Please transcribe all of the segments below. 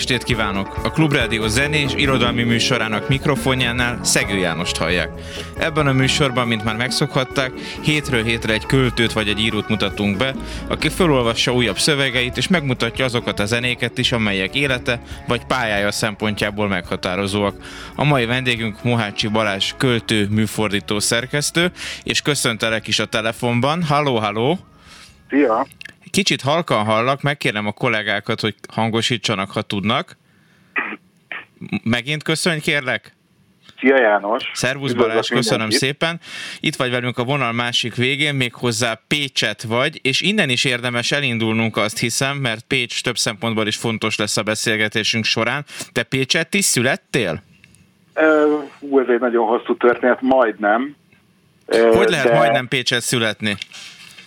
estét kívánok! A Klubrádió zenés irodalmi műsorának mikrofonjánál Szegő Jánost hallják. Ebben a műsorban, mint már megszokhatták, hétről hétre egy költőt vagy egy írót mutatunk be, aki felolvassa újabb szövegeit és megmutatja azokat a zenéket is, amelyek élete vagy pályája szempontjából meghatározóak. A mai vendégünk Mohácsi Balázs költő, műfordító, szerkesztő, és köszöntelek is a telefonban. Halló, halló! Szia! Kicsit halkan hallak, megkérem a kollégákat, hogy hangosítsanak, ha tudnak. Megint köszönj, kérlek. Szia János! Szervusz Balázs, köszönöm szépen. Itt vagy velünk a vonal másik végén, még hozzá Pécset vagy, és innen is érdemes elindulnunk, azt hiszem, mert Pécs több szempontból is fontos lesz a beszélgetésünk során. Te Pécset is születtél? Hú, ez egy nagyon hosszú történet, majdnem. Hogy lehet de... majdnem Pécset születni?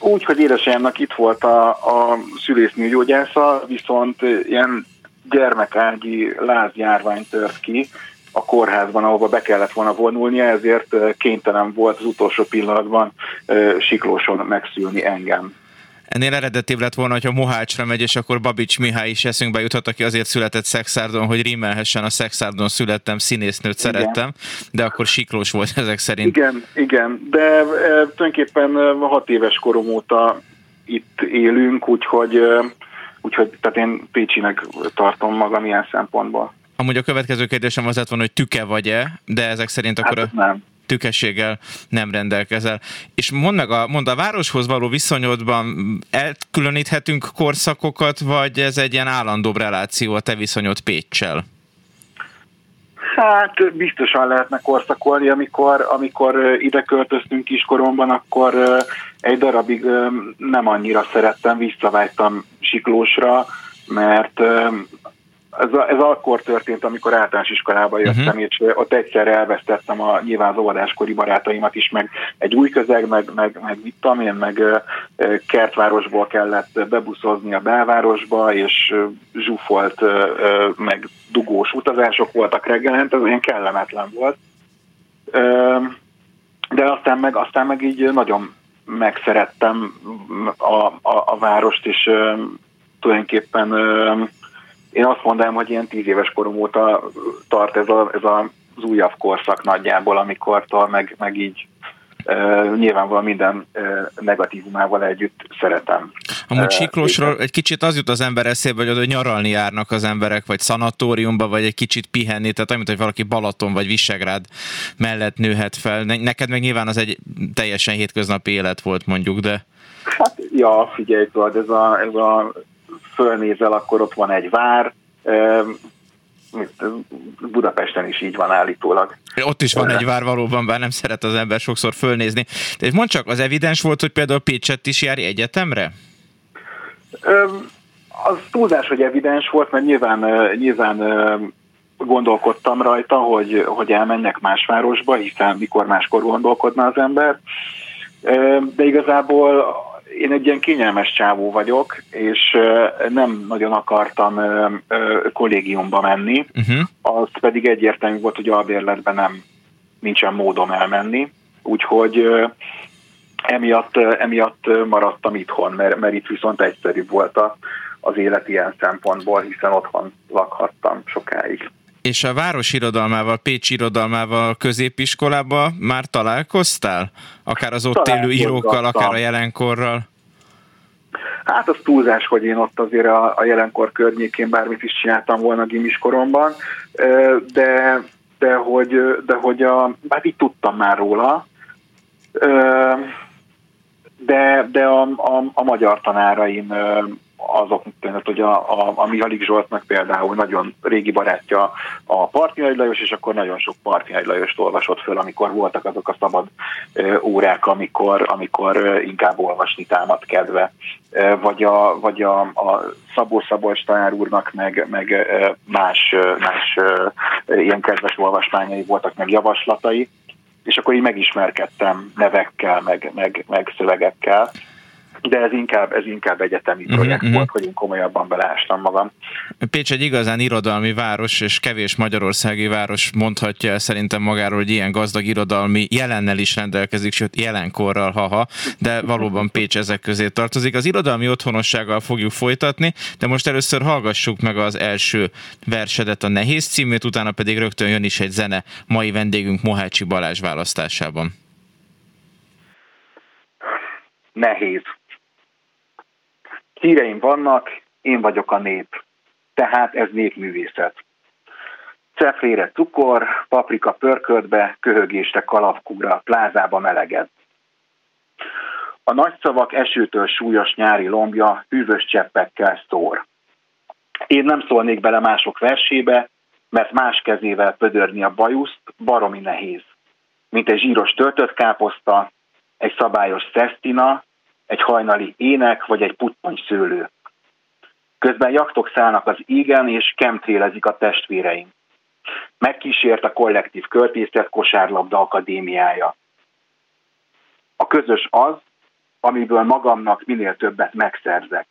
Úgy, hogy édesanyámnak itt volt a, a szülésznő gyógyásza, viszont ilyen gyermekágyi lázjárvány tört ki a kórházban, ahova be kellett volna vonulnia, ezért kénytelen volt az utolsó pillanatban Siklóson megszülni engem. Ennél eredetibb lett volna, hogyha Mohácsra megy, és akkor Babics Mihály is eszünkbe juthat, aki azért született Szexárdon, hogy rímelhessen a Szexárdon születtem, színésznőt igen. szerettem, de akkor siklós volt ezek szerint. Igen, igen, de e, tulajdonképpen hat éves korom óta itt élünk, úgyhogy, úgyhogy tehát én Pécsinek tartom magam ilyen szempontból. Amúgy a következő kérdésem az lett volna, hogy tüke vagy-e, de ezek szerint akkor hát, a... nem tükességgel nem rendelkezel. És mondd meg, a, mondd a városhoz való viszonyodban elkülöníthetünk korszakokat, vagy ez egy ilyen állandóbb reláció a te viszonyod Pécsel? Hát biztosan lehetne korszakolni, amikor, amikor ide költöztünk kiskoromban, akkor egy darabig nem annyira szerettem, visszavágytam Siklósra, mert ez, a, ez akkor történt, amikor általános iskolába jöttem, uh-huh. és ott egyszerre elvesztettem a nyilván az óvodáskori barátaimat is, meg egy új közeg, meg, meg, meg mit tudom én, meg kertvárosból kellett bebuszozni a belvárosba, és zsúfolt, meg dugós utazások voltak reggelent, ez olyan kellemetlen volt. De aztán meg, aztán meg így nagyon megszerettem a, a, a várost, és tulajdonképpen én azt mondanám, hogy ilyen tíz éves korom óta tart ez, a, ez a, az újabb korszak nagyjából, amikor meg, meg így Uh, nyilvánvalóan minden uh, negatívumával együtt szeretem. Amúgy Siklósról egy kicsit az jut az ember eszébe, hogy nyaralni járnak az emberek, vagy szanatóriumba, vagy egy kicsit pihenni, tehát amit, hogy valaki Balaton vagy Visegrád mellett nőhet fel. Neked meg nyilván az egy teljesen hétköznapi élet volt mondjuk, de... Hát, ja, figyelj, tudod, ez a, ez a fölnézel, akkor ott van egy vár, Budapesten is így van állítólag. Ott is van egy vár valóban, bár nem szeret az ember sokszor fölnézni. De mondd csak, az evidens volt, hogy például Pécset is jár egyetemre? Az túlzás, hogy evidens volt, mert nyilván, nyilván gondolkodtam rajta, hogy, hogy elmennek más városba, hiszen mikor máskor gondolkodna az ember. De igazából én egy ilyen kényelmes csávó vagyok, és nem nagyon akartam kollégiumba menni, uh-huh. az pedig egyértelmű volt, hogy albérletben nem nincsen módom elmenni, úgyhogy emiatt, emiatt maradtam itthon, mert, mert itt viszont egyszerűbb volt a, az élet ilyen szempontból, hiszen otthon lakhattam sokáig. És a város irodalmával, Pécs irodalmával középiskolában már találkoztál? Akár az ott élő írókkal, akár a jelenkorral? Hát az túlzás, hogy én ott azért a, a jelenkor környékén bármit is csináltam volna gimis koromban, de, de hogy, de hogy a, hát így tudtam már róla, de, de a, a, a magyar tanáraim azok, hogy a, a, a Mihalik Zsoltnak például nagyon régi barátja a Partjai Lajos, és akkor nagyon sok Partjai Lajost olvasott föl, amikor voltak azok a szabad órák, amikor, amikor inkább olvasni támad kedve. Vagy a, vagy a, a Szabó Szabolcs tanár úrnak, meg, meg más, más ilyen kedves olvasmányai voltak, meg javaslatai, és akkor így megismerkedtem nevekkel, meg, meg, meg szövegekkel de ez inkább, ez inkább egyetemi mhm, projekt uh-huh. volt, hogy én komolyabban beleástam magam. Pécs egy igazán irodalmi város, és kevés magyarországi város mondhatja el szerintem magáról, hogy ilyen gazdag irodalmi jelennel is rendelkezik, sőt jelenkorral, haha, de valóban Pécs ezek közé tartozik. Az irodalmi otthonossággal fogjuk folytatni, de most először hallgassuk meg az első versedet, a Nehéz címét, utána pedig rögtön jön is egy zene mai vendégünk Mohácsi Balázs választásában. Nehéz. Híreim vannak, én vagyok a nép. Tehát ez népművészet. Cefrére cukor, paprika pörköltbe, köhögésre kalapkúra, plázába meleged. A nagy szavak esőtől súlyos nyári lombja hűvös cseppekkel szór. Én nem szólnék bele mások versébe, mert más kezével pödörni a bajuszt baromi nehéz. Mint egy zsíros töltött káposzta, egy szabályos szesztina, egy hajnali ének vagy egy puttony szőlő. Közben jaktok szállnak az égen, és kemtrélezik a testvéreim. Megkísért a kollektív költészet kosárlabda akadémiája. A közös az, amiből magamnak minél többet megszerzek.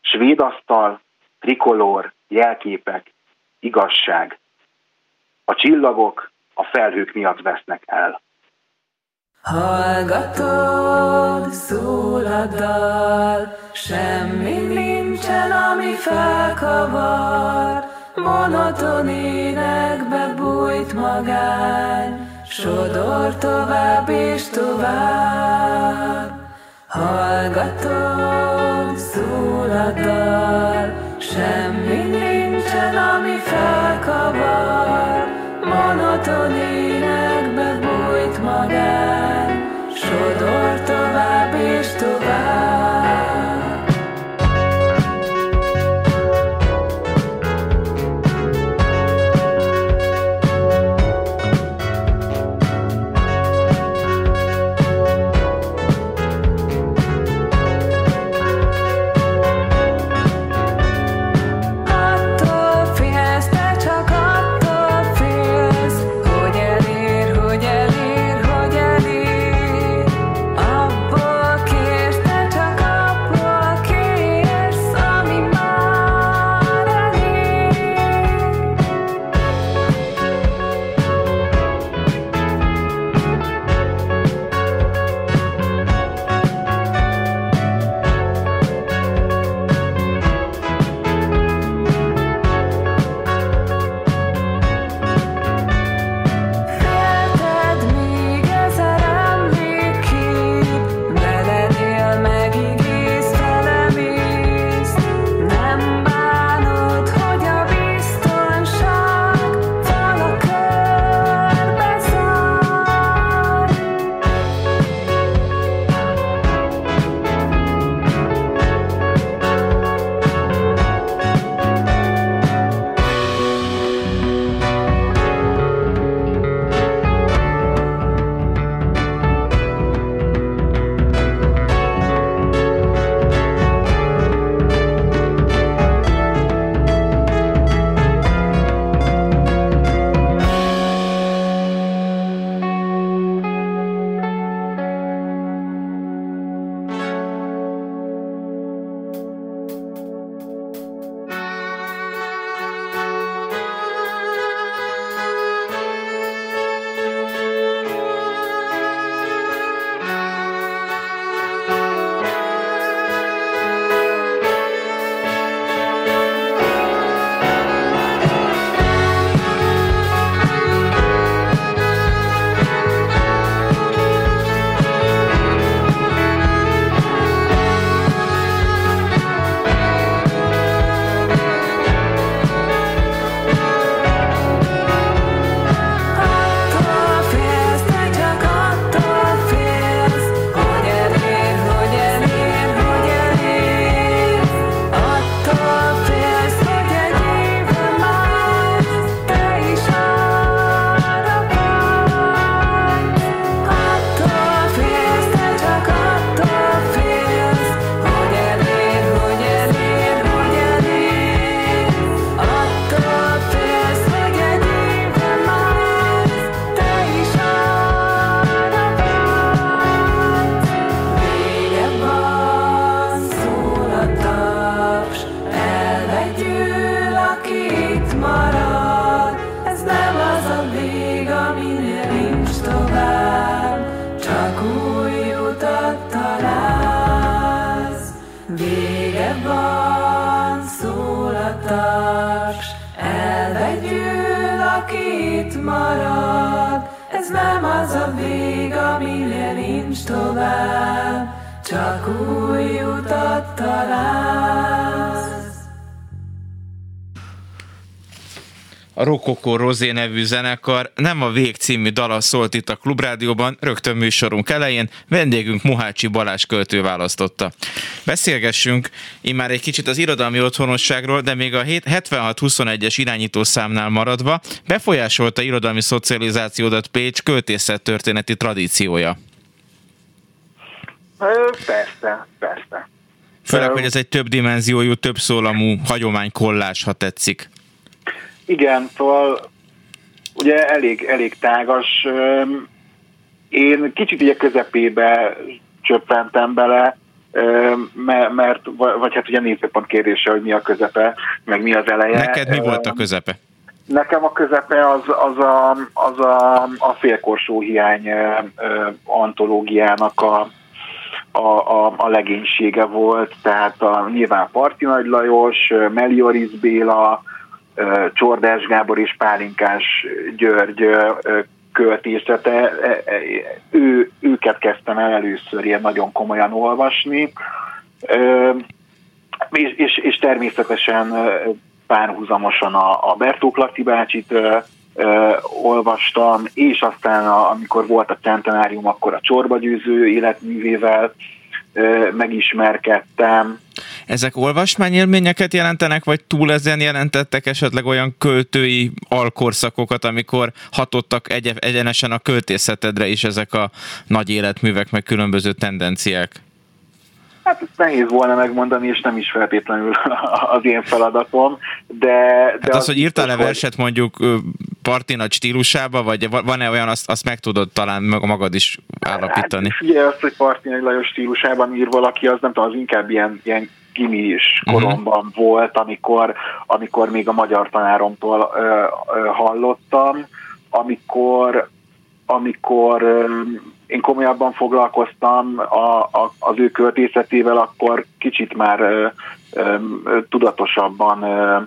Svéd asztal, trikolor, jelképek, igazság. A csillagok a felhők miatt vesznek el. Hallgatod, szól a dal, semmi nincsen, ami felkavar, monoton énekbe bújt magány, sodor tovább és tovább. Hallgatod, szól a dal, semmi nincsen, ami felkavar, monoton énekbe tovább Rokoko Rozé nevű zenekar nem a Vég című dala szólt itt a Klubrádióban, rögtön műsorunk elején, vendégünk Muhácsi Balázs költő választotta. Beszélgessünk immár egy kicsit az irodalmi otthonosságról, de még a 76-21-es irányítószámnál maradva befolyásolta irodalmi szocializációdat Pécs költészettörténeti tradíciója. Persze, persze. Főleg, hogy ez egy több dimenziójú, több szólamú hagyománykollás, ha tetszik. Igen, szóval ugye elég, elég tágas. Én kicsit ugye közepébe csöppentem bele, mert, vagy hát ugye nézőpont kérdése, hogy mi a közepe, meg mi az eleje. Neked mi volt a közepe? Nekem a közepe az, az, a, az a, a félkorsó hiány antológiának a, a, a, a legénysége volt, tehát a, nyilván Parti Nagy Lajos, Melioris Béla, Csordás Gábor és Pálinkás György költészete, ő, őket kezdtem el először ilyen nagyon komolyan olvasni, és, és, és természetesen párhuzamosan a, a Bertók Laci bácsit olvastam, és aztán amikor volt a centenárium, akkor a csorbagyőző életművével megismerkedtem. Ezek olvasmányélményeket jelentenek, vagy túl ezen jelentettek esetleg olyan költői alkorszakokat, amikor hatottak egy- egyenesen a költészetedre is ezek a nagy életművek, meg különböző tendenciák? Hát nehéz volna megmondani, és nem is feltétlenül az én feladatom, de... de hát az, az hogy írtál-e verset mondjuk parti nagy stílusába, vagy van-e olyan, azt, azt meg tudod talán magad is állapítani? Hát, ugye azt, hogy parti nagy Lajos stílusában ír valaki, az nem tudom, az inkább ilyen, ilyen gimis mhm. koromban uh-huh. volt, amikor, amikor még a magyar tanáromtól ö, ö, hallottam, amikor amikor én komolyabban foglalkoztam a, a, az ő költészetével, akkor kicsit már ö, ö, tudatosabban ö,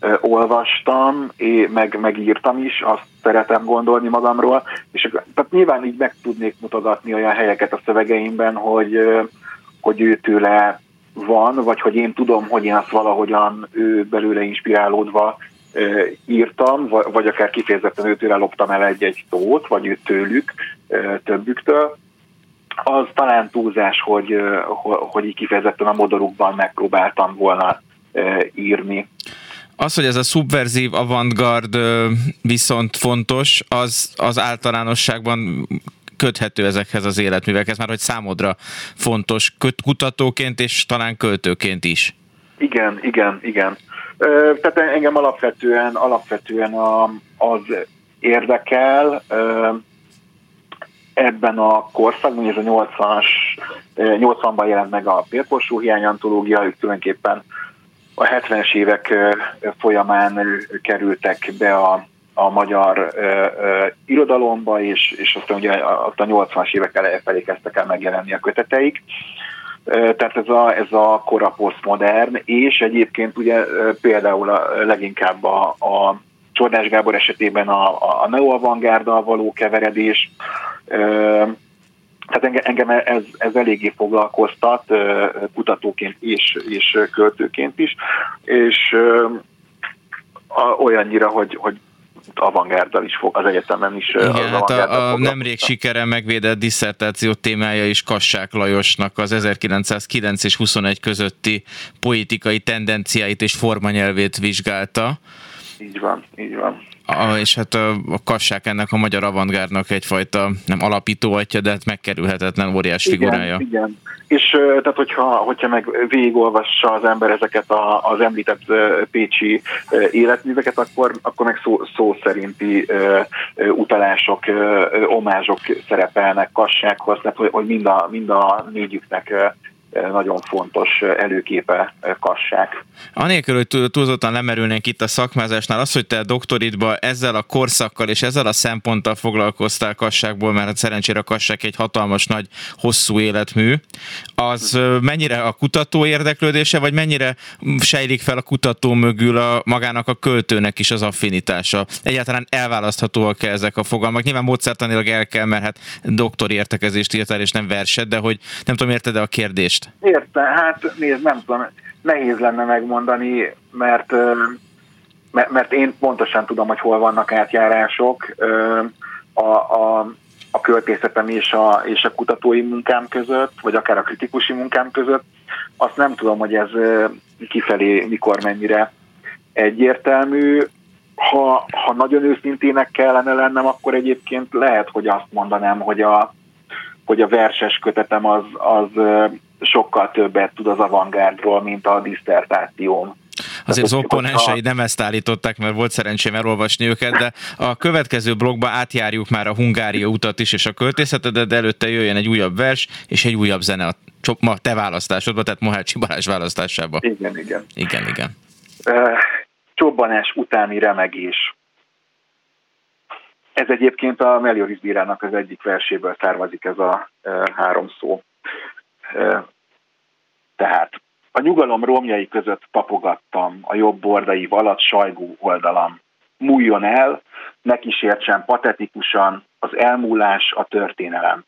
ö, olvastam, és meg, megírtam is, azt szeretem gondolni magamról, és tehát nyilván így meg tudnék mutogatni olyan helyeket a szövegeimben, hogy, ö, hogy ő tőle van, vagy hogy én tudom, hogy én azt valahogyan ő belőle inspirálódva írtam, vagy akár kifejezetten őtőre loptam el egy-egy szót, vagy ő tőlük, többüktől, az talán túlzás, hogy, hogy így kifejezetten a modorukban megpróbáltam volna írni. Az, hogy ez a szubverzív avantgard viszont fontos, az, az általánosságban köthető ezekhez az életművekhez, már hogy számodra fontos kutatóként és talán költőként is. Igen, igen, igen. Tehát engem alapvetően, alapvetően az érdekel ebben a korszakban, ez a 80-as, 80-ban jelent meg a Pérkorsó hiány antológia, ők tulajdonképpen a 70-es évek folyamán kerültek be a, a magyar ö, ö, irodalomba, és, és aztán ugye a 80-as évek eleje felé kezdtek el megjelenni a köteteik. Tehát ez a, ez a kora posztmodern, és egyébként ugye például a, leginkább a, a Csordás Gábor esetében a, a neoavantgárddal való keveredés, tehát engem, engem ez, ez eléggé foglalkoztat kutatóként és, és költőként is, és olyannyira, hogy, hogy avantgárdal is fog, az egyetemen is. Igen, az hát a, a nemrég sikere megvédett diszertáció témája is Kassák Lajosnak az 1909 és 21 közötti politikai tendenciáit és formanyelvét vizsgálta. Így van, így van. A, és hát a, a Kassák ennek a magyar avantgárdnak egyfajta nem alapító atya, de hát megkerülhetetlen óriás igen, figurája. Igen, és tehát hogyha, hogyha meg végigolvassa az ember ezeket a, az említett pécsi életműveket, akkor, akkor meg szó, szó szerinti utalások, omázsok szerepelnek Kassákhoz, tehát hogy, hogy mind, a, mind a négyüknek nagyon fontos előképe kassák. Anélkül, hogy túlzottan lemerülnénk itt a szakmázásnál, az, hogy te doktoridba ezzel a korszakkal és ezzel a szemponttal foglalkoztál kasságból, mert hát szerencsére a kassák egy hatalmas nagy, hosszú életmű, az mennyire a kutató érdeklődése, vagy mennyire sejlik fel a kutató mögül a magának a költőnek is az affinitása? Egyáltalán elválaszthatóak-e ezek a fogalmak? Nyilván módszertanilag el kell, mert hát doktori értekezést írtál, és nem verset, de hogy nem tudom, érted a kérdést? Érte, hát nézd, nem tudom, nehéz lenne megmondani, mert, mert én pontosan tudom, hogy hol vannak átjárások a, a, a költészetem és a, és a kutatói munkám között, vagy akár a kritikusi munkám között. Azt nem tudom, hogy ez kifelé mikor mennyire egyértelmű. Ha, ha nagyon őszintének kellene lennem, akkor egyébként lehet, hogy azt mondanám, hogy a, hogy a verses kötetem az, az sokkal többet tud az avantgárdról, mint a diszertációm. Azért az opponensei nem ezt állították, mert volt szerencsém elolvasni őket, de a következő blogba átjárjuk már a Hungária utat is és a költészetedet, de előtte jöjjön egy újabb vers és egy újabb zene a ma te választásodba, tehát Mohácsi Balázs választásába. Igen, igen. Igen, igen. csobbanás utáni remegés. Ez egyébként a Melioris Bírának az egyik verséből származik ez a három szó. Tehát a nyugalom romjai között tapogattam a jobb bordai valat sajgó oldalam. Múljon el, ne kísértsen patetikusan az elmúlás, a történelem.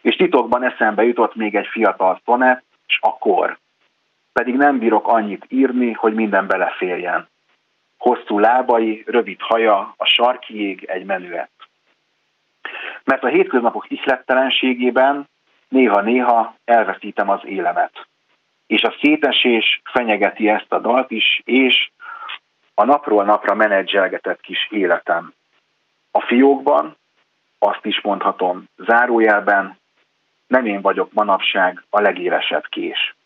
És titokban eszembe jutott még egy fiatal szonet, és akkor. Pedig nem bírok annyit írni, hogy minden beleférjen. Hosszú lábai, rövid haja, a sarkiég egy menüet. Mert a hétköznapok ihlettelenségében néha-néha elveszítem az élemet. És a szétesés fenyegeti ezt a dalt is, és a napról napra menedzselgetett kis életem. A fiókban, azt is mondhatom zárójelben, nem én vagyok manapság a legélesebb kés.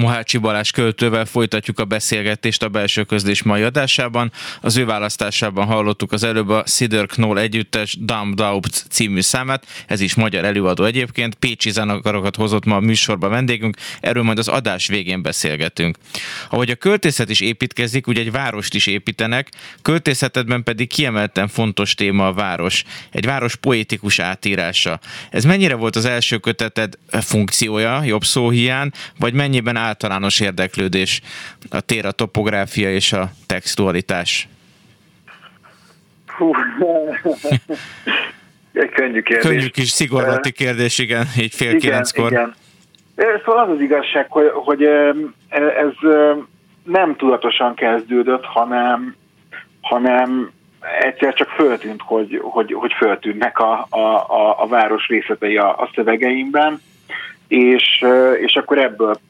Mohácsi Balázs költővel folytatjuk a beszélgetést a belső közlés mai adásában. Az ő választásában hallottuk az előbb a Sider Knoll együttes Dumb Daubt című számát, ez is magyar előadó egyébként. Pécsi zenekarokat hozott ma a műsorba vendégünk, erről majd az adás végén beszélgetünk. Ahogy a költészet is építkezik, ugye egy várost is építenek, költészetedben pedig kiemelten fontos téma a város. Egy város poétikus átírása. Ez mennyire volt az első köteted funkciója, jobb szó hiány, vagy mennyiben általános érdeklődés a tér, a topográfia és a textualitás? Hú, egy könnyű kérdés. Könnyű kis szigorlati kérdés, igen, így fél igen, kilenckor. Igen. Szóval az az igazság, hogy, hogy ez nem tudatosan kezdődött, hanem, hanem egyszer csak föltűnt, hogy, hogy, hogy föltűnnek a, a, a, a város részletei a, a szövegeimben, és, és akkor ebből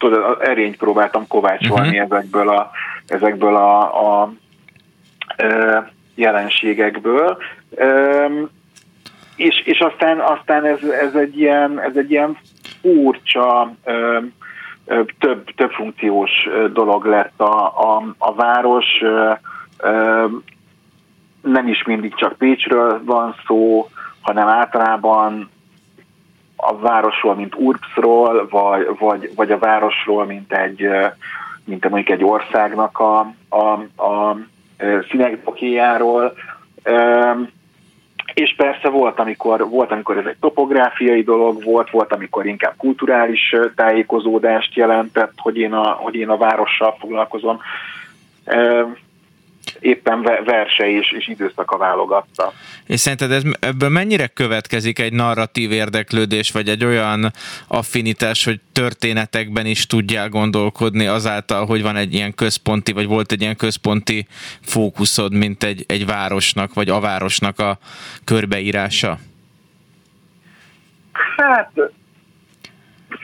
tudod, erényt próbáltam kovácsolni uh-huh. ezekből a, ezekből a, a, a jelenségekből. És, és aztán, aztán ez, ez, egy ilyen, ez egy ilyen furcsa, több, több funkciós dolog lett a, a, a város. Nem is mindig csak Pécsről van szó, hanem általában a városról, mint Urpsról, vagy, vagy, vagy a városról, mint egy, mint mondjuk egy országnak a, a, a színegbokéjáról. És persze volt amikor, volt, amikor ez egy topográfiai dolog volt, volt, amikor inkább kulturális tájékozódást jelentett, hogy én a, hogy én a várossal foglalkozom éppen verse és, és időszaka válogatta. És szerinted ez, ebből mennyire következik egy narratív érdeklődés, vagy egy olyan affinitás, hogy történetekben is tudjál gondolkodni azáltal, hogy van egy ilyen központi, vagy volt egy ilyen központi fókuszod, mint egy, egy városnak, vagy a városnak a körbeírása? Hát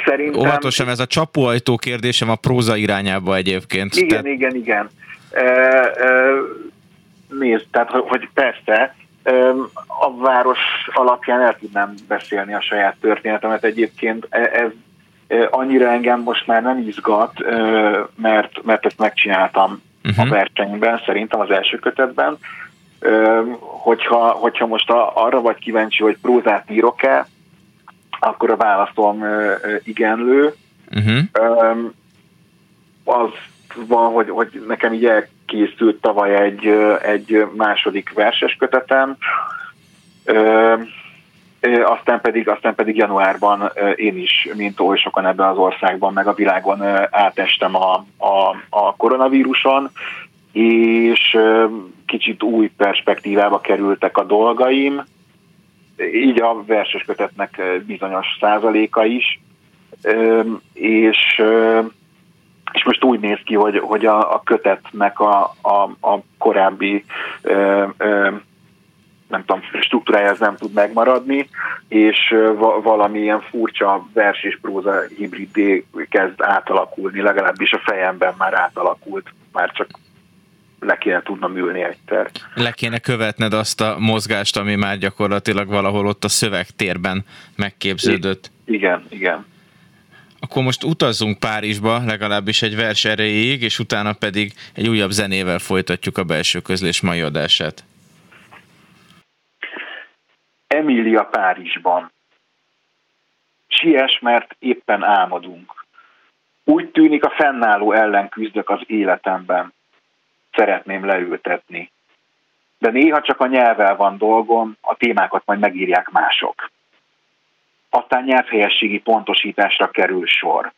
szerintem... Óvatosan ez a csapóajtó kérdésem a próza irányába egyébként. Igen, Tehát... igen, igen nézd, tehát hogy persze, a város alapján el tudnám beszélni a saját történetemet. Egyébként e, ez annyira engem most már nem izgat, mert, mert ezt megcsináltam uh-huh. a mhm. versenyben, szerintem az első kötetben. Hogyha, hogyha most arra vagy kíváncsi, hogy prózát írok-e, akkor a válaszom igenlő. Uh-huh. Az van, hogy, hogy nekem így elkészült tavaly egy, egy második verses kötetem, aztán pedig, aztán pedig januárban én is, mint oly sokan ebben az országban, meg a világon átestem a, a, a koronavíruson, és kicsit új perspektívába kerültek a dolgaim, így a verses kötetnek bizonyos százaléka is, és és most úgy néz ki, hogy, hogy a, a kötetnek a, a, a korábbi ö, ö, nem tudom, struktúrája ez nem tud megmaradni, és va- valamilyen furcsa vers és próza hibridé kezd átalakulni, legalábbis a fejemben már átalakult, már csak le kéne tudnom ülni egyszer. Le kéne követned azt a mozgást, ami már gyakorlatilag valahol ott a szövegtérben megképződött. I- igen, igen. Akkor most utazzunk Párizsba, legalábbis egy vers erejéig, és utána pedig egy újabb zenével folytatjuk a belső közlés mai adását. Emília Párizsban. Sies, mert éppen álmodunk. Úgy tűnik a fennálló ellen küzdök az életemben. Szeretném leültetni. De néha csak a nyelvvel van dolgom, a témákat majd megírják mások aztán nyelvhelyességi pontosításra kerül sor.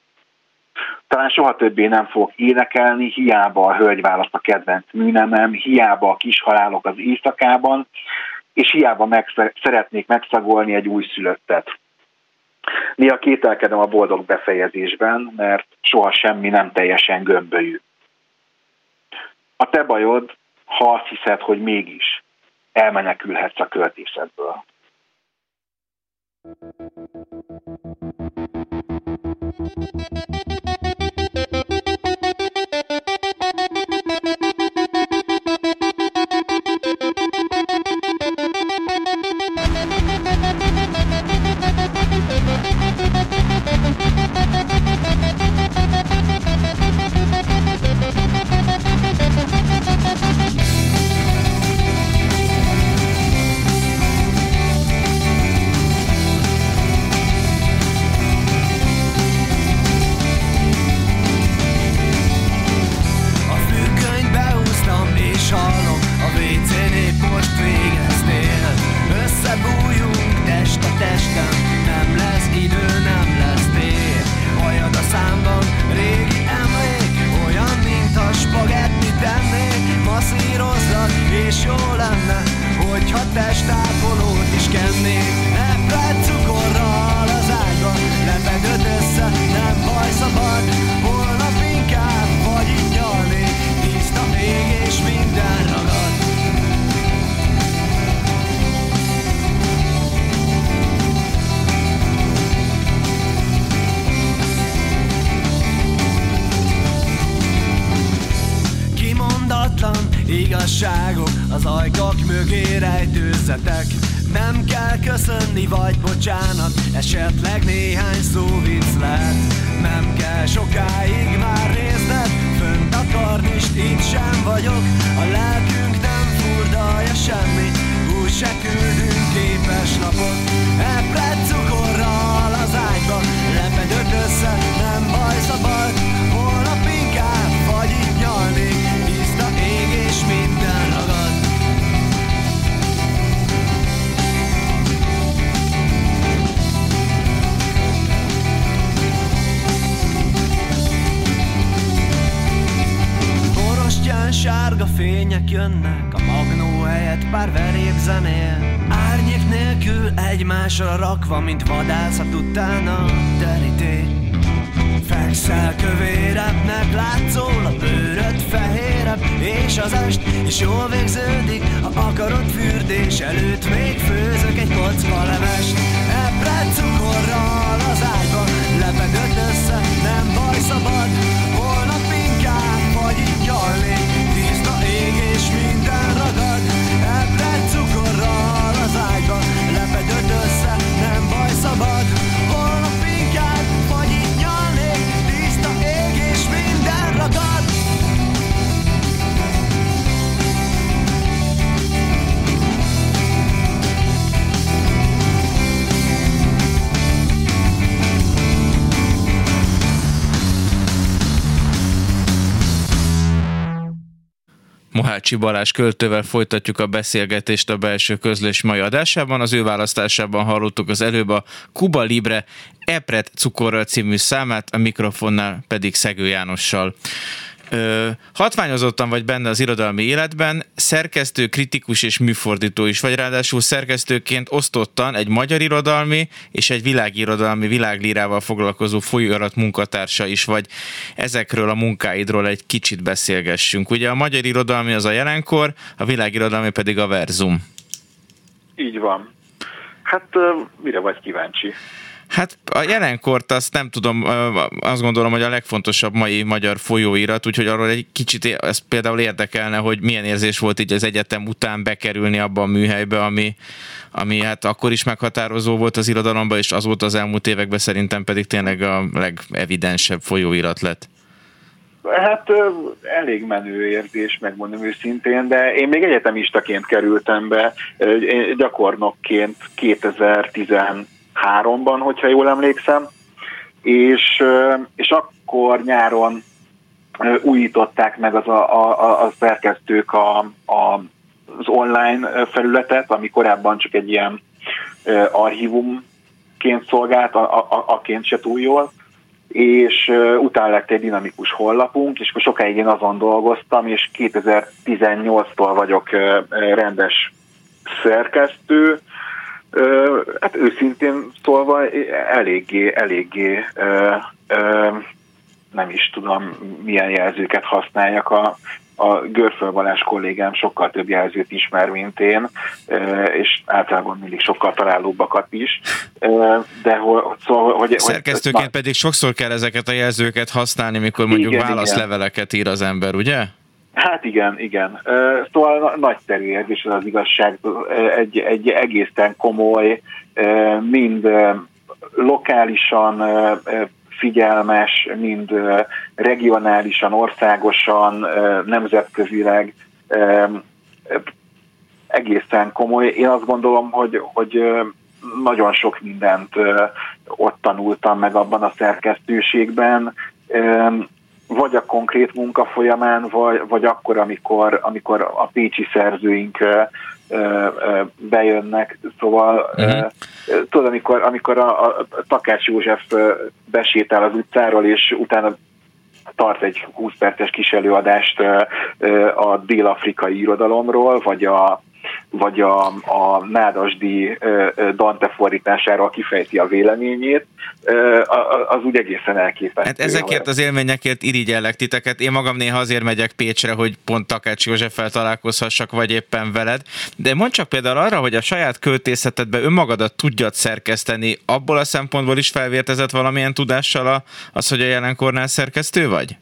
Talán soha többé nem fogok énekelni, hiába a hölgy választ a kedvenc műnemem, hiába a kis halálok az éjszakában, és hiába meg szeretnék megszagolni egy újszülöttet. Néha kételkedem a boldog befejezésben, mert soha semmi nem teljesen gömbölyű. A te bajod, ha azt hiszed, hogy mégis elmenekülhetsz a költészetből. Thank you. Az ajkak mögé rejtőzzetek. Nem kell köszönni vagy bocsánat, esetleg néhány szó vicc lehet. Nem kell sokáig már nézned, fönt a karnist, itt sem vagyok. A lelkünk nem furdalja semmit, úgy se küldünk képes lapot Epret cukorral az ágyba, lepedőt össze, Borostyán sárga fények jönnek A magnó helyett pár veréb zenél. Árnyék nélkül egymásra rakva Mint vadászat után a teríték Fekszel kövérebbnek, látszol a bőröd fehérebb És az est is jól végződik Ha akarod fürdés előtt. Még főzök egy kocka levest Epret cukorral az ágyba Lepedőt össze, nem baj szabad Mohácsi Balázs költővel folytatjuk a beszélgetést a belső közlés mai adásában. Az ő választásában hallottuk az előbb a Kuba Libre Epret cukorral című számát, a mikrofonnál pedig Szegő Jánossal. Ö, hatványozottan vagy benne az irodalmi életben, szerkesztő, kritikus és műfordító is vagy, ráadásul szerkesztőként osztottan egy magyar irodalmi és egy világirodalmi világlírával foglalkozó folyóirat munkatársa is vagy. Ezekről a munkáidról egy kicsit beszélgessünk. Ugye a magyar irodalmi az a jelenkor, a világirodalmi pedig a verzum. Így van. Hát mire vagy kíváncsi? Hát a jelenkort azt nem tudom, azt gondolom, hogy a legfontosabb mai magyar folyóirat, úgyhogy arról egy kicsit ez például érdekelne, hogy milyen érzés volt így az egyetem után bekerülni abba a műhelybe, ami, ami hát akkor is meghatározó volt az irodalomban, és az volt az elmúlt években szerintem pedig tényleg a legevidensebb folyóirat lett. Hát elég menő érzés, megmondom őszintén, de én még egyetemistaként kerültem be, gyakornokként 2010 háromban, hogyha jól emlékszem, és, és akkor nyáron újították meg az a, a, a szerkesztők a, a, az online felületet, ami korábban csak egy ilyen archívumként szolgált, a, a, aként se túl jól, és utána lett egy dinamikus hollapunk, és akkor sokáig én azon dolgoztam, és 2018-tól vagyok rendes szerkesztő, Uh, hát őszintén szólva eléggé, eléggé nem is tudom, milyen jelzőket használjak a, a Görföl Balázs kollégám sokkal több jelzőt ismer, mint én, és általában mindig sokkal találóbbakat is. De hol, szóval, hogy, Szerkesztőként hogy, pedig sokszor kell ezeket a jelzőket használni, mikor mondjuk Igen, válaszleveleket ír az ember, ugye? Hát igen, igen. Szóval na- nagyszerű érzés az az igazság, egy, egy egészen komoly, mind lokálisan figyelmes, mind regionálisan, országosan, nemzetközileg egészen komoly. Én azt gondolom, hogy, hogy nagyon sok mindent ott tanultam meg abban a szerkesztőségben. Vagy a konkrét munka folyamán, vagy, vagy akkor, amikor, amikor a pécsi szerzőink ö, ö, bejönnek. Szóval uh-huh. tudod, amikor, amikor a, a Takács József besétál az utcáról, és utána tart egy 20 perces kis előadást a dél-afrikai irodalomról, vagy a vagy a, a Nádasdi Dante fordításáról kifejti a véleményét, az úgy egészen elképesztő. Hát ezekért az élményekért irigyellek titeket. Én magam néha azért megyek Pécsre, hogy pont Takács Józseffel találkozhassak, vagy éppen veled. De mondd csak például arra, hogy a saját költészetedbe önmagadat tudjad szerkeszteni, abból a szempontból is felvértezett valamilyen tudással az, hogy a jelenkornál szerkesztő vagy?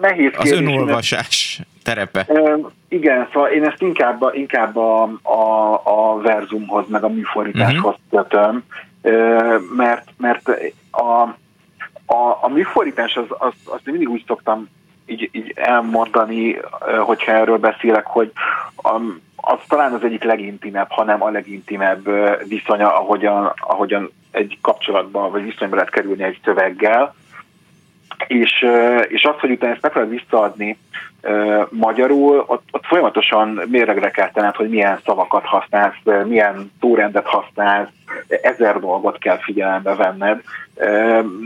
nehéz Az önolvasás terepe. Igen, szóval én ezt inkább, inkább a, a, a verzumhoz, meg a műfordításhoz uh-huh. kötöm, mert, mert a, a, a műfordítás az, az, azt mindig úgy szoktam így, így elmondani, hogyha erről beszélek, hogy a, az talán az egyik legintimebb, hanem a legintimebb viszonya, ahogyan, ahogyan egy kapcsolatban vagy viszonyba lehet kerülni egy szöveggel és, és az, hogy utána ezt meg visszaadni magyarul, ott, ott folyamatosan mérlegre kell tenned, hogy milyen szavakat használsz, milyen túrendet használsz, ezer dolgot kell figyelembe venned.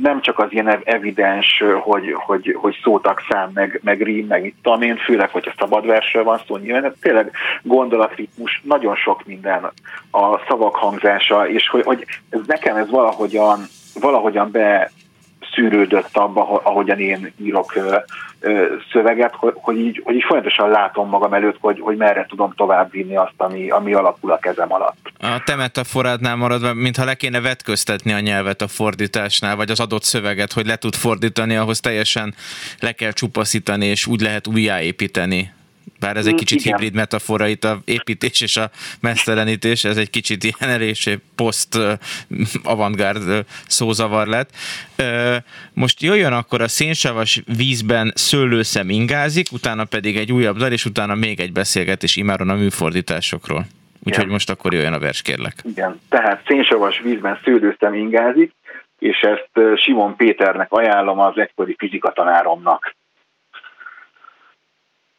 Nem csak az ilyen evidens, hogy, hogy, hogy szótak szám, meg, meg rím, meg itt én, főleg, hogyha szabad versről van szó, nyilván tényleg gondolatritmus, nagyon sok minden a szavak hangzása, és hogy, hogy ez nekem ez valahogyan, valahogyan be szűrődött abba, ahogyan én írok szöveget, hogy, hogy, így, hogy így folyamatosan látom magam előtt, hogy, hogy merre tudom tovább vinni azt, ami, ami alakul a kezem alatt. A te metaforádnál maradva, mintha le kéne vetköztetni a nyelvet a fordításnál, vagy az adott szöveget, hogy le tud fordítani, ahhoz teljesen le kell csupaszítani, és úgy lehet újjáépíteni bár ez egy mm, kicsit Igen. hibrid metafora itt a építés és a mesztelenítés, ez egy kicsit ilyen erős poszt avantgárd szózavar lett. Most jöjjön akkor a szénsavas vízben szőlőszem ingázik, utána pedig egy újabb dal, és utána még egy beszélgetés imáron a műfordításokról. Úgyhogy Igen. most akkor jöjjön a vers, kérlek. Igen, tehát szénsavas vízben szőlőszem ingázik, és ezt Simon Péternek ajánlom az egykori fizikatanáromnak.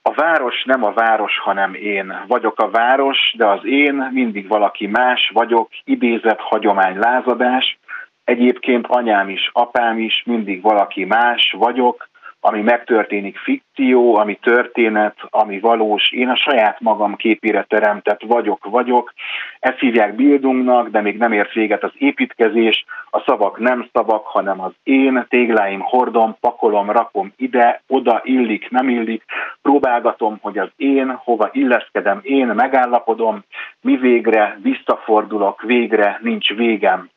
A város nem a város, hanem én. Vagyok a város, de az én mindig valaki más vagyok, idézett hagyomány lázadás. Egyébként anyám is, apám is, mindig valaki más vagyok, ami megtörténik fikció, ami történet, ami valós. Én a saját magam képére teremtett vagyok, vagyok. Ezt hívják Bildungnak, de még nem ért véget az építkezés. A szavak nem szavak, hanem az én. Tégláim hordom, pakolom, rakom ide, oda illik, nem illik. Próbálgatom, hogy az én, hova illeszkedem én, megállapodom, mi végre visszafordulok, végre nincs végem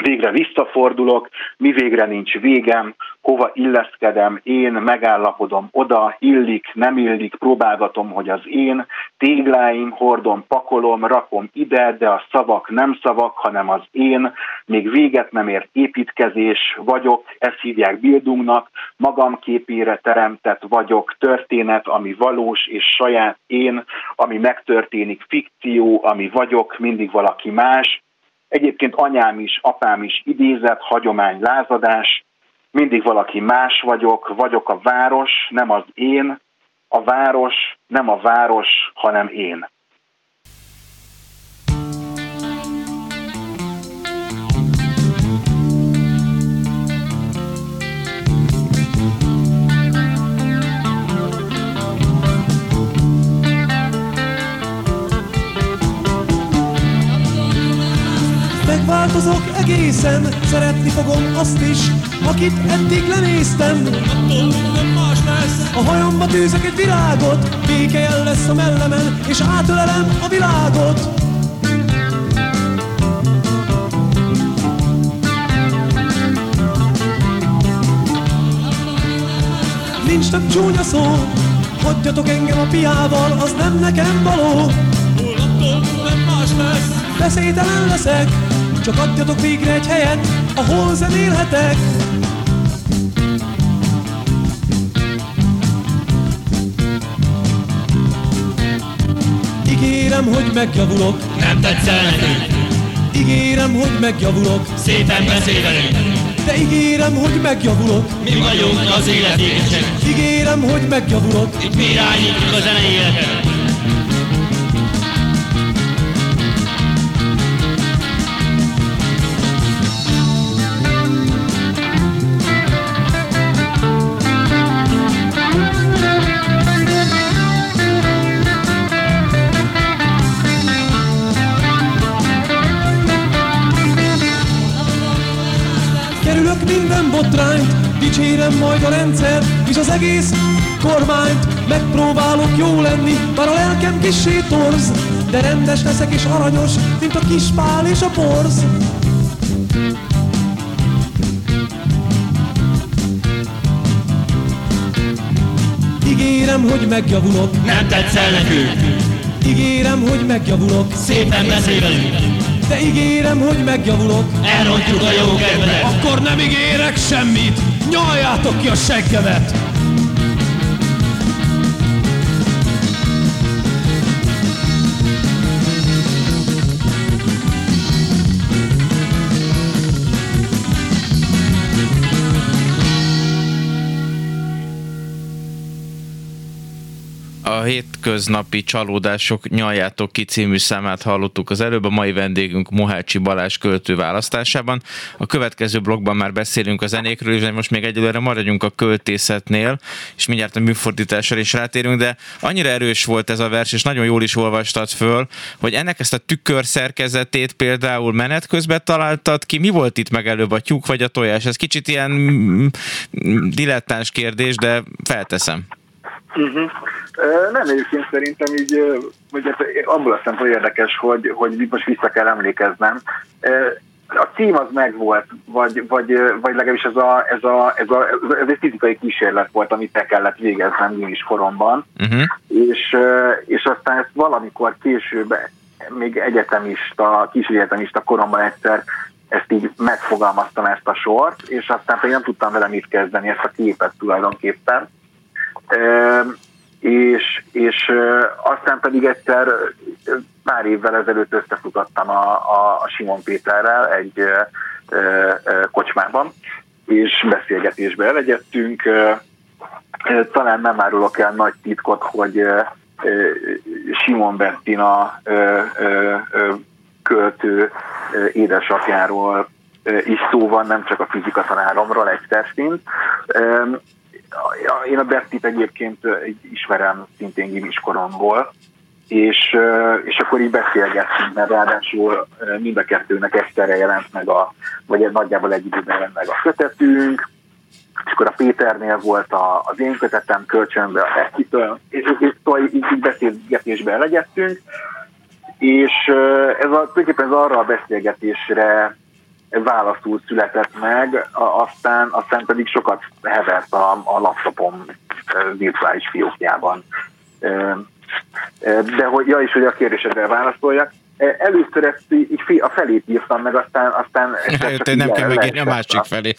végre visszafordulok, mi végre nincs végem, hova illeszkedem, én megállapodom oda, illik, nem illik, próbálgatom, hogy az én tégláim, hordom, pakolom, rakom ide, de a szavak nem szavak, hanem az én, még véget nem ért építkezés vagyok, ezt hívják Bildungnak, magam képére teremtett vagyok, történet, ami valós és saját én, ami megtörténik, fikció, ami vagyok, mindig valaki más, Egyébként anyám is, apám is idézett, hagyomány, lázadás, mindig valaki más vagyok, vagyok a város, nem az én, a város nem a város, hanem én. Megváltozok egészen, szeretni fogom azt is, akit eddig lenéztem. A hajamba tűzök egy virágot, békejel lesz a mellemen, és átölelem a világot. Nincs több csúnya szó, hagyjatok engem a piával, az nem nekem való. nem más lesz. Beszédelen leszek, csak adjatok végre egy helyet, ahol zenélhetek Ígérem, hogy megjavulok. Nem tetszel nekünk Ígérem, hogy megjavulok. Szépen beszélünk De ígérem, hogy megjavulok. Mi vagyunk az életégesek. Ígérem, hogy megjavulok. Itt mi irányítjuk a zenei életet Dicsérem majd a rendszer és az egész kormányt. Megpróbálok jó lenni, bár a lelkem kissé torz De rendes leszek és aranyos, mint a kis pál és a borz Ígérem, hogy megjavulok, Nem tetszel nekünk, ígérem, hogy megjavulok. Szépen beszél velünk, De ígérem, hogy megjavulok. Elrontjuk a jó kedvedet. Akkor nem ígérek semmit, nyaljátok ki a seggemet! A hétköznapi csalódások nyaljátok ki című számát hallottuk az előbb, a mai vendégünk Mohácsi Balázs költő választásában. A következő blogban már beszélünk a zenékről, és most még egyelőre maradjunk a költészetnél, és mindjárt a műfordításra is rátérünk, de annyira erős volt ez a vers, és nagyon jól is olvastad föl, hogy ennek ezt a tükör szerkezetét például menet közben találtad ki. Mi volt itt meg előbb, a tyúk vagy a tojás? Ez kicsit ilyen mm, mm, dilettáns kérdés, de felteszem. Uh-huh. Nem egyébként szerintem így, vagy hát abból a szempontból érdekes, hogy, hogy most vissza kell emlékeznem. A cím az megvolt, vagy, vagy, vagy legalábbis ez, a, ez, a, ez, a, ez egy fizikai kísérlet volt, amit be kellett végeznem én is koromban, Uh-huh. és, és aztán ezt valamikor később, még egyetemista, kis egyetemista koromban egyszer ezt így megfogalmaztam ezt a sort, és aztán pedig nem tudtam vele mit kezdeni, ezt a képet tulajdonképpen. És, és aztán pedig egyszer pár évvel ezelőtt összefutottam a, a, Simon Péterrel egy kocsmában, és beszélgetésbe elegyedtünk. Talán nem árulok el nagy titkot, hogy Simon Bettina költő édesapjáról is szó van, nem csak a fizika tanáromról egy szint. Én a Bertit egyébként így ismerem szintén gimiskoromból, és, és akkor így beszélgettünk, mert ráadásul mind a kettőnek egyszerre jelent meg a, vagy nagyjából egy időben jelent meg a kötetünk, és akkor a Péternél volt a, az én kötetem kölcsönbe a Bertitől, és, és szóval így, így beszélgetésbe elegyedtünk, és ez a, tulajdonképpen ez arra a beszélgetésre válaszul született meg, aztán, aztán pedig sokat hevert a, a laptopom virtuális fiókjában. De hogy, ja, és hogy a kérdésedre válaszoljak, először ezt így a felét írtam meg, aztán... aztán Te nem kell megírni a másik felét.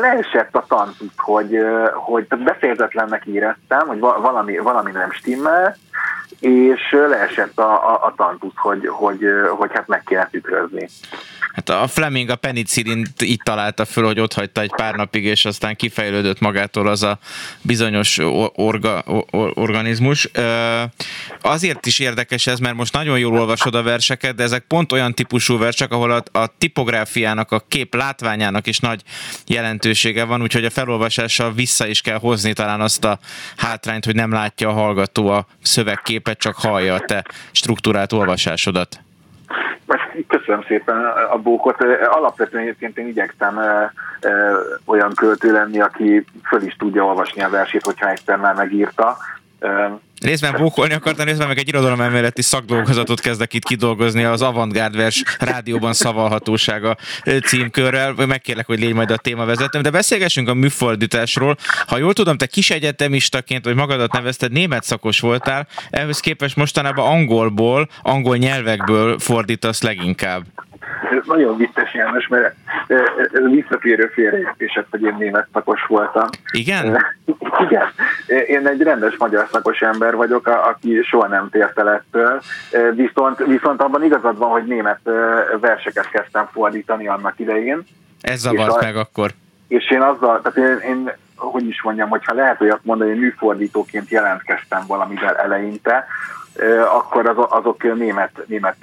Leesett a tantusz, hogy, hogy befejezetlennek éreztem, hogy va- valami, valami nem stimmel, és leesett a, a, a tantusz, hogy, hogy, hogy hát meg kéne tükrözni. Hát a Fleming a penicillint így találta föl, hogy ott hagyta egy pár napig, és aztán kifejlődött magától az a bizonyos or- orga, or- organizmus. Azért is érdekes ez, mert most nagyon jól olvasod a verseket, de ezek pont olyan típusú versek, ahol a, a tipográfiának, a kép látványának is nagy jelentősége van, úgyhogy a felolvasással vissza is kell hozni talán azt a hátrányt, hogy nem látja a hallgató a szövegképet, csak hallja a te struktúrát olvasásodat. Köszönöm szépen a bókot. Alapvetően egyébként én igyekszem olyan költő lenni, aki föl is tudja olvasni a versét, hogyha egyszer már megírta. Részben bókolni akartam, részben meg egy irodalomemeleti szakdolgozatot kezdek itt kidolgozni az Avantgárd vers rádióban szavalhatósága címkörrel. Megkérlek, hogy légy majd a témavezetőm, de beszélgessünk a műfordításról. Ha jól tudom, te kis egyetemistaként, vagy magadat nevezted, német szakos voltál, ehhez képest mostanában angolból, angol nyelvekből fordítasz leginkább. Ez nagyon vicces János, mert ö, ez a visszatérő félreértések, hogy én német szakos voltam. Igen? Igen. Én egy rendes magyar szakos ember vagyok, aki soha nem tért el ettől. Viszont, viszont abban igazad van, hogy német verseket kezdtem fordítani annak idején. Ez zavart meg akkor. És én azzal, tehát én, én hogy is mondjam, hogyha lehet olyat mondani, hogy műfordítóként jelentkeztem valamivel eleinte, akkor az, azok német, német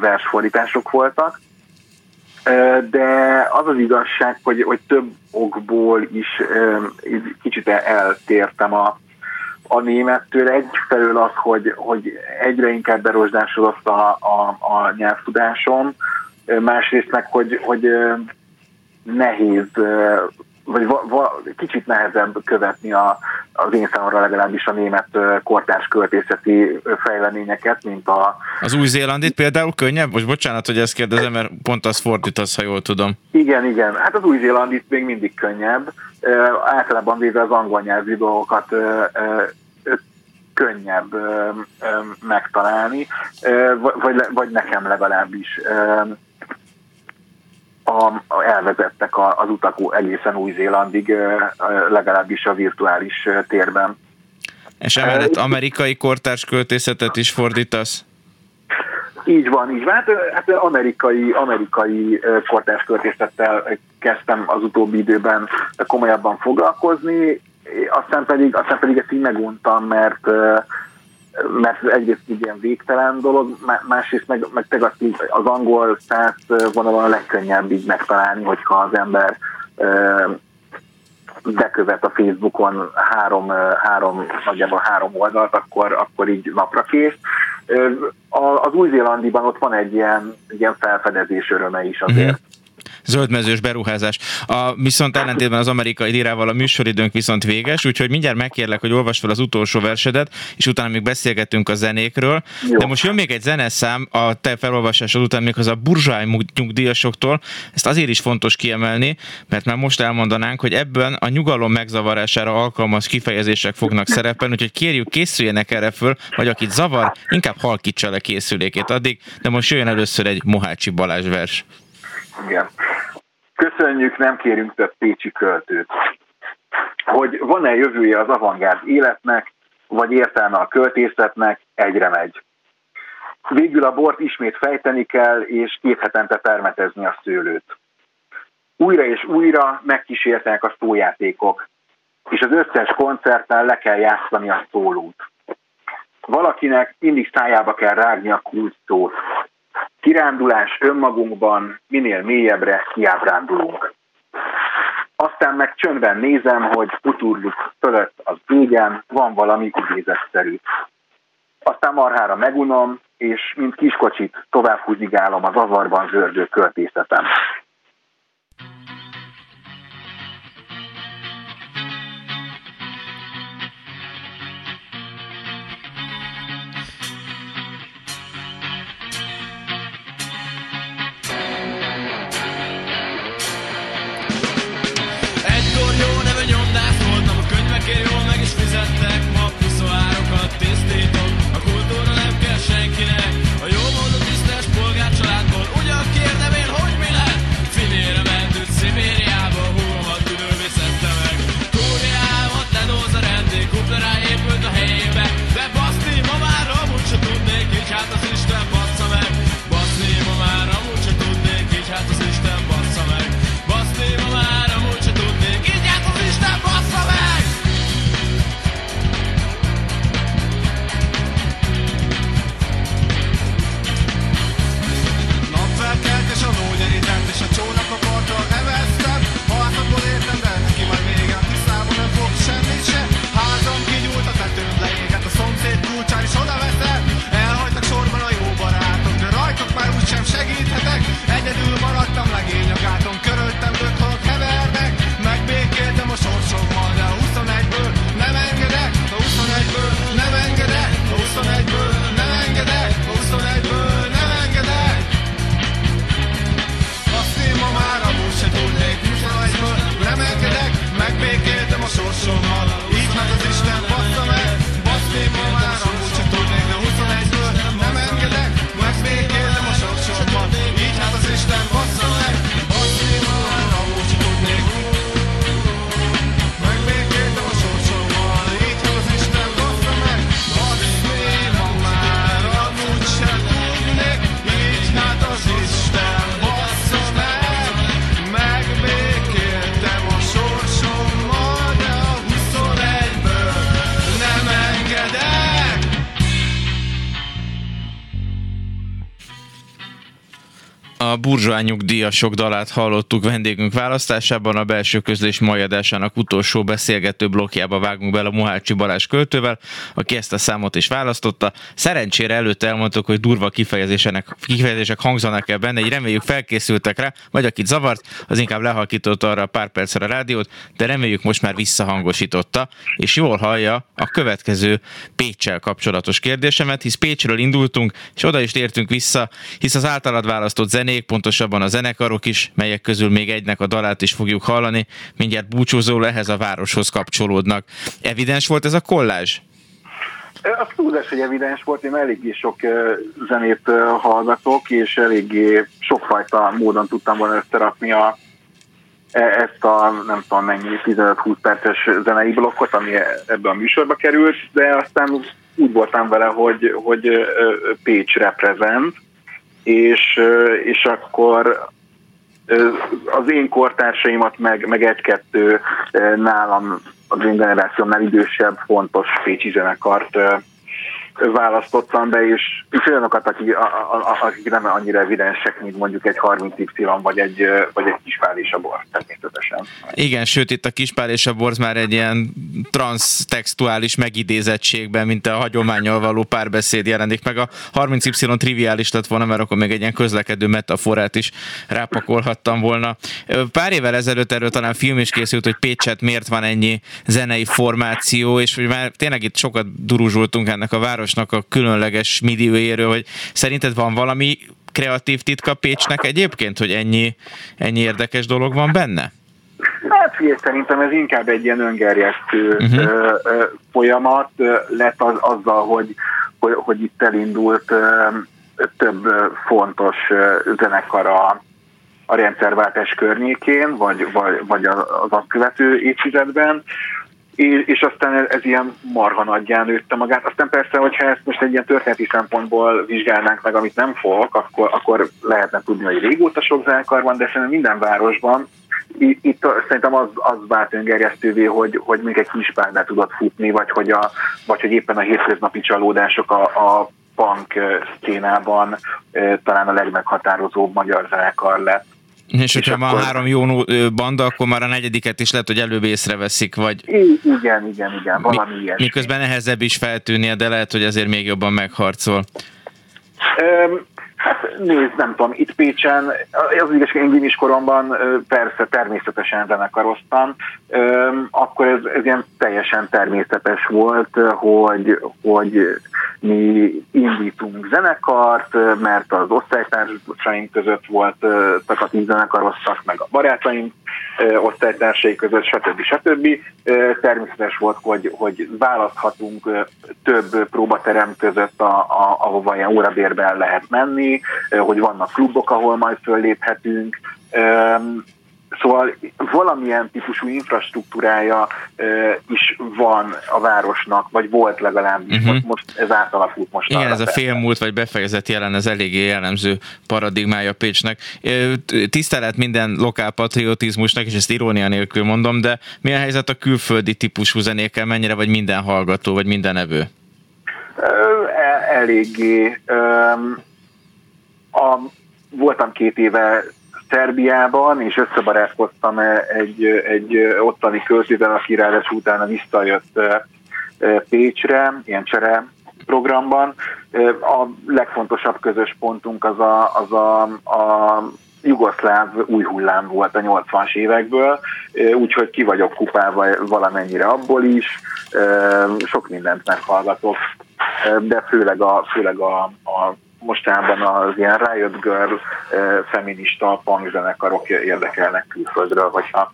versfordítások voltak. De az az igazság, hogy, hogy több okból is kicsit eltértem a, a némettől. Egyfelől az, hogy, hogy egyre inkább berosdásodott a, a, a nyelvtudásom, másrészt meg, hogy, hogy nehéz vagy va, va, kicsit nehezebb követni a, az én számomra legalábbis a német kortárs költészeti fejleményeket, mint a... Az új-zélandit például könnyebb? Most bocsánat, hogy ezt kérdezem, mert pont az fordítasz, ha jól tudom. Igen, igen. Hát az új-zélandit még mindig könnyebb. Általában véve az angol nyelvű dolgokat könnyebb megtalálni, vagy, vagy nekem legalábbis. A, a, elvezettek a, az utak egészen Új-Zélandig, legalábbis a virtuális térben. És emellett amerikai kortárs költészetet is fordítasz? Így van, így van. Hát, hát amerikai, amerikai kortárs költészettel kezdtem az utóbbi időben komolyabban foglalkozni, aztán pedig, aztán pedig ezt így meguntam, mert mert egyrészt egy ilyen végtelen dolog, másrészt meg, meg tényleg az angol száz vonalon a legkönnyebb így megtalálni, hogyha az ember bekövet a Facebookon három, három, nagyjából három oldalt, akkor, akkor így napra kész. Az új-zélandiban ott van egy ilyen, ilyen felfedezés öröme is azért. Mm-hmm zöldmezős beruházás. A, viszont ellentétben az amerikai lirával a műsoridőnk viszont véges, úgyhogy mindjárt megkérlek, hogy olvasd fel az utolsó versedet, és utána még beszélgetünk a zenékről. Jó. De most jön még egy zeneszám a te felolvasásod után, még az a burzsáj nyugdíjasoktól. Ezt azért is fontos kiemelni, mert már most elmondanánk, hogy ebben a nyugalom megzavarására alkalmas kifejezések fognak szerepelni, úgyhogy kérjük, készüljenek erre föl, vagy akit zavar, inkább halkítsa le készülékét addig, de most jöjjön először egy Mohácsi Balázs vers. Igen. Köszönjük, nem kérünk több pécsi költőt. Hogy van-e jövője az avantgárd életnek, vagy értelme a költészetnek, egyre megy. Végül a bort ismét fejteni kell, és két hetente permetezni a szőlőt. Újra és újra megkísértenek a szójátékok, és az összes koncerten le kell játszani a szólót. Valakinek mindig szájába kell rágni a kulcsszót, Kirándulás önmagunkban, minél mélyebbre kiábrándulunk. Aztán meg csöndben nézem, hogy uturjuk fölött az égen van valami idézetszerű. Aztán marhára megunom, és mint kiskocsit tovább húzigálom az avarban zördő költészetem. que A burzsóá nyugdíjasok dalát hallottuk vendégünk választásában, a belső közlés majadásának utolsó beszélgető blokkjába vágunk bele Mohácsi Balázs költővel, aki ezt a számot is választotta. Szerencsére előtte elmondtuk, hogy durva kifejezések, kifejezések hangzanak el benne, így reméljük felkészültek rá, vagy akit zavart, az inkább lehalkította arra pár percre a rádiót, de reméljük most már visszahangosította, és jól hallja a következő Pécsel kapcsolatos kérdésemet, hisz Pécsről indultunk, és oda is tértünk vissza, hisz az általad választott zenék, pontosabban a zenekarok is, melyek közül még egynek a dalát is fogjuk hallani, mindjárt búcsúzó ehhez a városhoz kapcsolódnak. Evidens volt ez a kollázs? A túlzás, hogy evidens volt, én eléggé sok zenét hallgatok, és eléggé sokfajta módon tudtam volna összerakni a, e, ezt a nem tudom mennyi 15-20 perces zenei blokkot, ami ebben a műsorba került, de aztán úgy voltam vele, hogy, hogy Pécs reprezent, és, és akkor az én kortársaimat, meg, meg egy-kettő nálam az én generációmnál idősebb, fontos pécsi zenekart választottam be, és, és olyanokat, akik, a, a, akik nem annyira evidensek, mint mondjuk egy 30Y vagy egy, vagy egy kispál és a bor, természetesen. Igen, sőt itt a kispál és a borz már egy ilyen transztextuális megidézettségben, mint a hagyományjal való párbeszéd jelenik meg. A 30Y triviális lett volna, mert akkor még egy ilyen közlekedő metaforát is rápakolhattam volna. Pár évvel ezelőtt erről talán film is készült, hogy Pécset miért van ennyi zenei formáció, és hogy már tényleg itt sokat duruzsultunk ennek a város városnak a különleges milliójéről, hogy szerinted van valami kreatív titka Pécsnek egyébként, hogy ennyi, ennyi érdekes dolog van benne? Hát figyelj, szerintem ez inkább egy ilyen öngerjesztő uh-huh. ö, ö, folyamat lett az, azzal, hogy, hogy, hogy itt elindult ö, több fontos zenekar a, a rendszerváltás környékén, vagy, vagy, vagy az azt követő évtizedben és, aztán ez, ilyen marha nagyján nőtte magát. Aztán persze, hogyha ezt most egy ilyen történeti szempontból vizsgálnánk meg, amit nem fogok, akkor, akkor lehetne tudni, hogy régóta sok zenekar van, de szerintem minden városban itt, szerintem az, az vált öngerjesztővé, hogy, hogy még egy kis pár tudott futni, vagy hogy, a, vagy hogy éppen a hétköznapi csalódások a, a punk szcénában talán a legmeghatározóbb magyar zenekar lett. És hogyha akkor... van három jó banda, akkor már a negyediket is lehet, hogy előbb észreveszik, vagy... Igen, igen, igen, valami Mi, ilyesmi. Miközben nehezebb is feltűnnie, de lehet, hogy azért még jobban megharcol. Um, Hát nézd, nem tudom, itt Pécsen, az igazság, én gimis koromban persze természetesen zenekaroztam, akkor ez, ez ilyen teljesen természetes volt, hogy, hogy mi indítunk zenekart, mert az osztálytársaink között volt, a tíz zenekaroztak, meg a barátaink osztálytársai között, stb. stb. Természetes volt, hogy, hogy választhatunk több próbaterem között, a, a, ahova ilyen órabérben lehet menni, hogy vannak klubok, ahol majd fölléphetünk, Szóval valamilyen típusú infrastruktúrája is van a városnak, vagy volt legalábbis, uh-huh. most, most ez átalakult most. Igen, ez a félmúlt vagy befejezett jelen, ez eléggé jellemző paradigmája Pécsnek. Tisztelet minden lokál patriotizmusnak, és ezt irónia nélkül mondom, de mi a helyzet a külföldi típusú zenékkel, mennyire vagy minden hallgató, vagy minden evő? E, eléggé. A, voltam két éve Szerbiában, és összebarátkoztam egy, egy ottani költővel, aki ráadásul utána visszajött Pécsre, ilyen csere programban. A legfontosabb közös pontunk az a, az a, a jugoszláv új hullám volt a 80-as évekből, úgyhogy ki vagyok kupálva valamennyire abból is, sok mindent meghallgatok, de főleg a, főleg a, a mostanában az ilyen Riot Girl feminista punk zenekarok érdekelnek külföldről, hogyha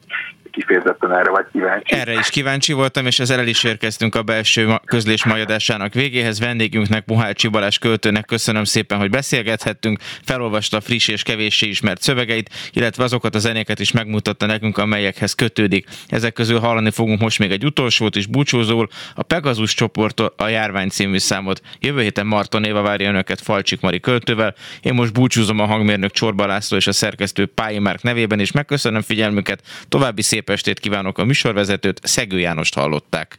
kifejezetten erre vagy kíváncsi. Erre is kíváncsi voltam, és ezzel el is érkeztünk a belső közlés majadásának végéhez. Vendégünknek, Muhácsi Balázs költőnek köszönöm szépen, hogy beszélgethettünk, felolvasta friss és kevéssé ismert szövegeit, illetve azokat a zenéket is megmutatta nekünk, amelyekhez kötődik. Ezek közül hallani fogunk most még egy utolsót is búcsúzól, a Pegasus csoport a járvány című számot. Jövő héten Marton Éva várja önöket Falcsik Mari költővel. Én most búcsúzom a hangmérnök Csorba László és a szerkesztő Pályi Márk nevében, és megköszönöm figyelmüket. További szép estét kívánok a műsorvezetőt, Szegő Jánost hallották.